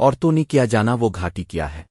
اور تو نہیں کیا جانا وہ گھاٹی کیا ہے۔